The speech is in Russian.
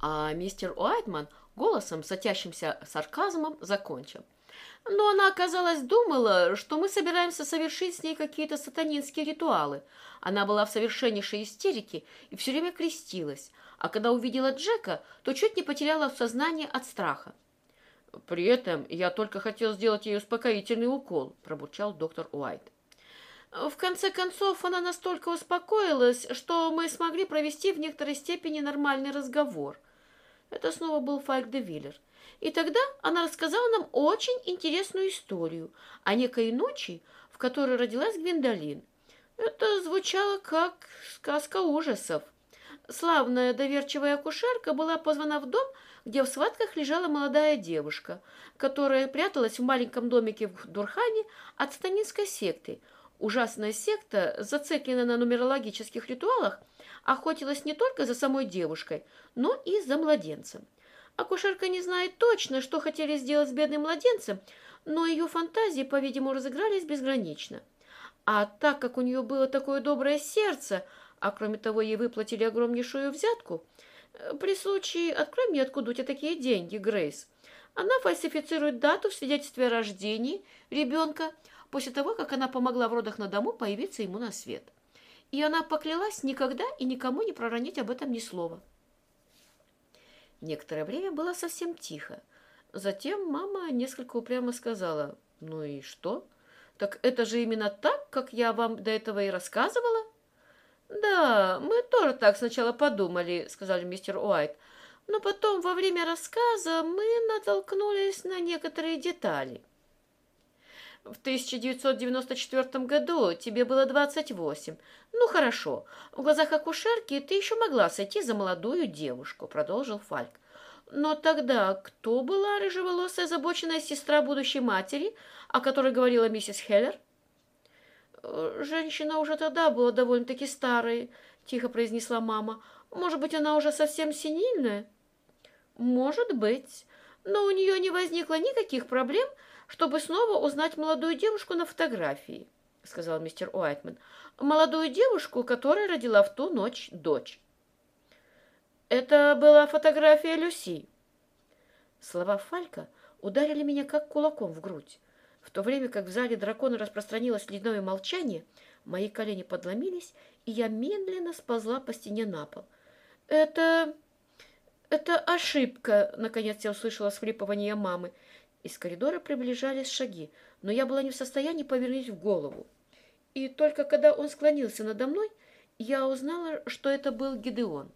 А мистер Уайтман голосом, сотящимся сарказмом, закончил. Но она, оказалось, думала, что мы собираемся совершить с ней какие-то сатанинские ритуалы. Она была в совершеннейшей истерике и все время крестилась, а когда увидела Джека, то чуть не потеряла сознание от страха. «При этом я только хотел сделать ей успокоительный укол», – пробурчал доктор Уайт. В конце концов, она настолько успокоилась, что мы смогли провести в некоторой степени нормальный разговор. Это снова был Фальк де Виллер. И тогда она рассказала нам очень интересную историю о некой ночи, в которой родилась Гвиндолин. Это звучало как сказка ужасов. Славная доверчивая акушерка была позвана в дом, где в схватках лежала молодая девушка, которая пряталась в маленьком домике в Дурхане от станинской секты. Ужасная секта, зацикленная на нумерологических ритуалах, охотилась не только за самой девушкой, но и за младенцем. Акушерка не знает точно, что хотели сделать с бедным младенцем, но ее фантазии, по-видимому, разыгрались безгранично. А так как у нее было такое доброе сердце, а кроме того ей выплатили огромнейшую взятку, э, при случае «Открой мне, откуда у тебя такие деньги, Грейс», она фальсифицирует дату в свидетельстве о рождении ребенка после того, как она помогла в родах на дому появиться ему на свет. И она поклялась никогда и никому не проронить об этом ни слова. Некоторое время было совсем тихо. Затем мама несколько упрямо сказала, «Ну и что? Так это же именно так, как я вам до этого и рассказывала?» «Да, мы тоже так сначала подумали», — сказали мистер Уайт. «Но потом во время рассказа мы натолкнулись на некоторые детали». В 1994 году тебе было 28. Ну, хорошо. В глазах акушерки ты еще могла сойти за молодую девушку, продолжил Фальк. Но тогда кто была рыжеволосая озабоченная сестра будущей матери, о которой говорила миссис Хеллер? «Женщина уже тогда была довольно-таки старой», — тихо произнесла мама. «Может быть, она уже совсем синильная?» «Может быть. Но у нее не возникло никаких проблем, чтобы снова узнать молодую девушку на фотографии», — сказал мистер Уайтман. «Молодую девушку, которая родила в ту ночь дочь». «Это была фотография Люси». Слова Фалька ударили меня как кулаком в грудь. В то время как в зале дракона распространилось ледяное молчание, мои колени подломились, и я медленно сползла по стене на пол. «Это... это ошибка!» — наконец я услышала схлипывание мамы. Из коридора приближались шаги, но я была не в состоянии повернуть в голову. И только когда он склонился надо мной, я узнала, что это был Гидеон.